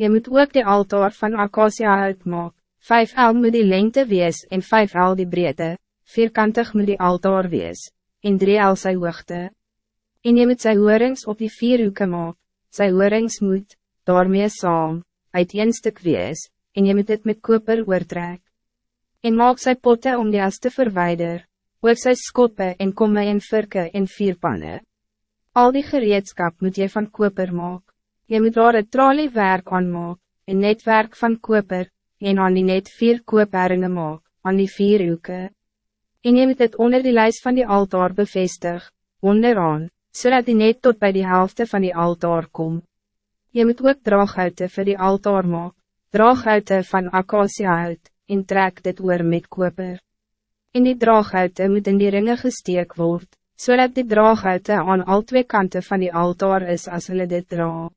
Je moet ook de altaar van acacia uitmaak, vijf el moet die lengte wees en vijf el die breedte, vierkantig moet die altaar wees, en drie el sy hoogte. En je moet sy hoorings op die vier hoeken maak, sy hoorings moet, daarmee saam, uit een stuk wees, en je moet dit met koper oortrek. En maak sy potte om die as te verwijder, ook sy skoppe en komme en virke en vierpanne. Al die gereedskap moet je van koper maak. Je moet daar het traliewerk aan maak, en netwerk van koper, en aan die net vier kooperinge maak, aan die vier hoeken. En je moet het onder die lijst van die altaar bevestig, onderaan, zodat die net tot bij die helft van die altaar kom. Je moet ook draaghouten voor die altaar maak, draaghouten van acacia uit, en trek dit oor met koper. In die draaghouten moet in die ringen gesteek word, zodat die draaghouten aan al twee kanten van die altaar is als hulle dit dra.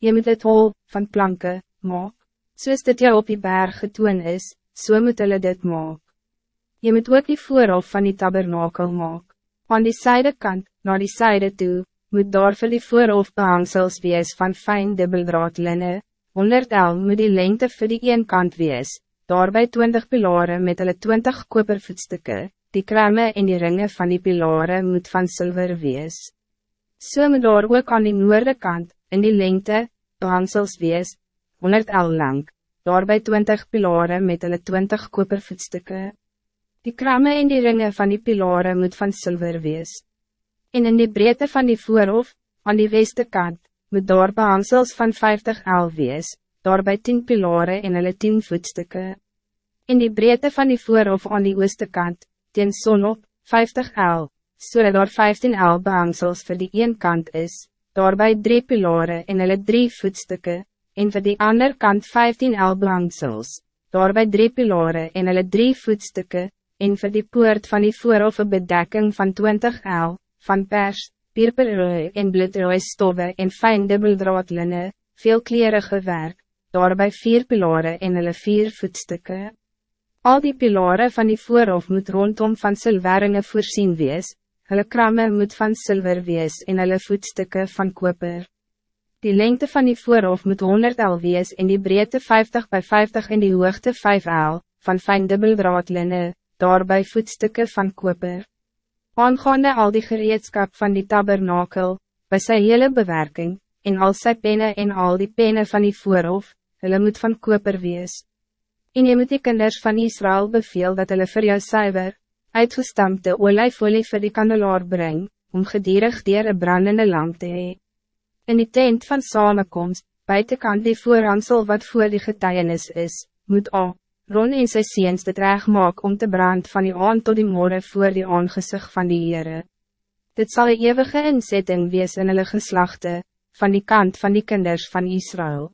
Je moet het hol, van planken, maak, soos dit jou op die berg getoon is, so moet hulle dit maak. Je moet ook die voorhof van die tabernakel maak. Aan die zijdekant, naar die zijde toe, moet daar vir die voorhof behangsels wees van fijn dubbeldraad linne, 100 el moet die lengte vir die een kant wees, daarbij 20 pilaren met hulle 20 kopervoetstukke, die kramme en die ringen van die pilaren moet van zilver wees. So moet daar ook aan die noorde kant, in die lengte, behangsels wees, 100 el lang, daarbij 20 pilaren met hulle 20 kopervoetstukke. Die kramme en die ringen van die pilaren moet van zilver wees. En in die breedte van die voorhof, aan die weste kant, moet daar behangsels van 50 el wees, daarbij 10 pilaren en hulle 10 voetstukken. In die breedte van die voorhof aan die ooste kant, teen son op, 50 el, so dat daar 15 el behangsels voor die een kant is, daarbij 3 pilaren en hulle 3 voetstukken, en voor die ander kant 15 el behangsels, daarbij 3 pilaren en hulle 3 voetstukken, en voor die poort van die voorhof een bedekking van 20 el, van pers, purperrooi en bloedrooi stoffe en fijn dubbeldraadlinne, veel kleurige werk, daarbij vier pilaren en hulle vier voetstukken. Al die pilaren van die voorhof moet rondom van silveringe voorzien wees, hulle kramme moet van zilver wees en hulle voetstukken van koper. Die lengte van die voorhof moet 100 el wees en die breedte 50 bij 50 en die hoogte 5 el, van fijn dubbeldraadlinne, daarbij voetstukken van koper. Aangaande al die gereedskap van die tabernakel, by sy hele bewerking, en al sy penne en al die penne van die voorhof, hulle moet van koper wees. En je moet die kinders van Israël beveel dat hulle vir jou syver, uitgestampte olijfolie vir die kandelaar breng, om gedierig dier een brandende lamp te hee. In die tent van samenkomst, buitenkant die voorhansel wat voor die getuienis is, moet al, Ron en sy seens dit reg maak om te brand van die aand tot die morgen voor die aangezicht van die Heere. Dit zal een eeuwige inzetting wees in hulle geslachte, van die kant van die kinders van Israël.